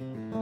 Mm-hmm.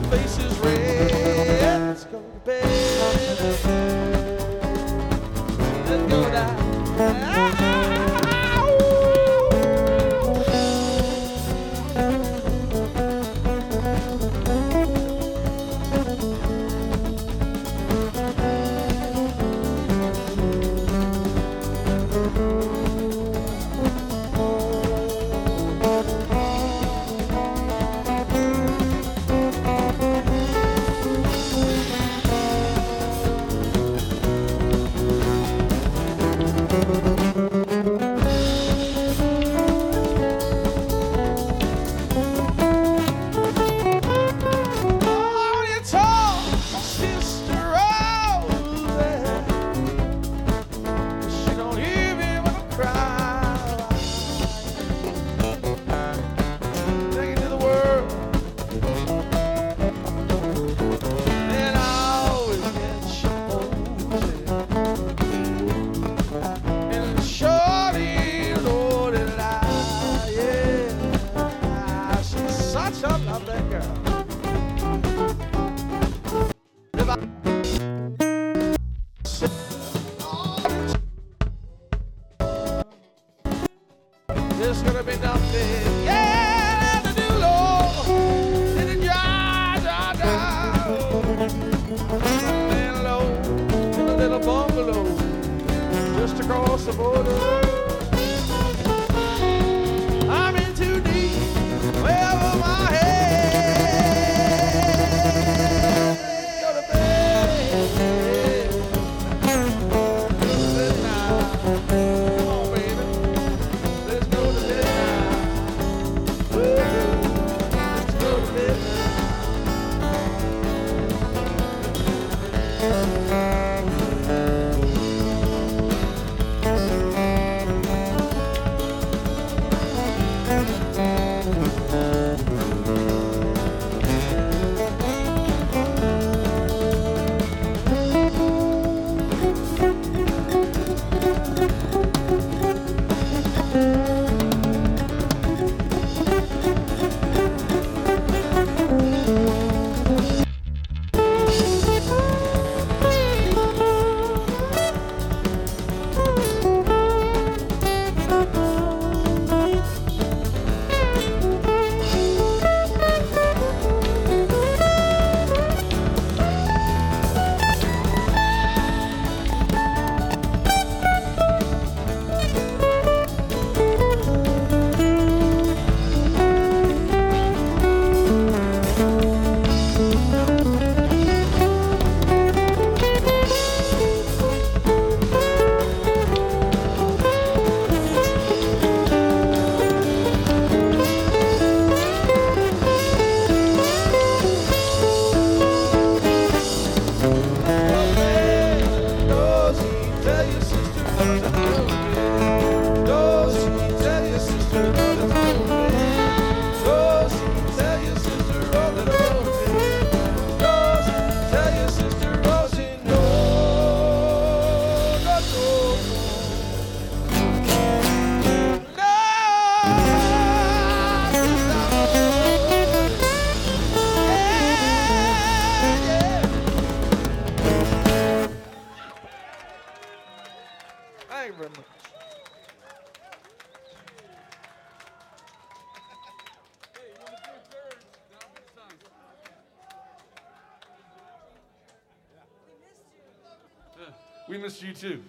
my face is red. Let's go to bed. Let's go down. There's gonna be nothing. Yeah, to do, Lord. In the dry, dry, dry. Laying low in a little bungalow just across the border. We missed you too.